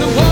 the world.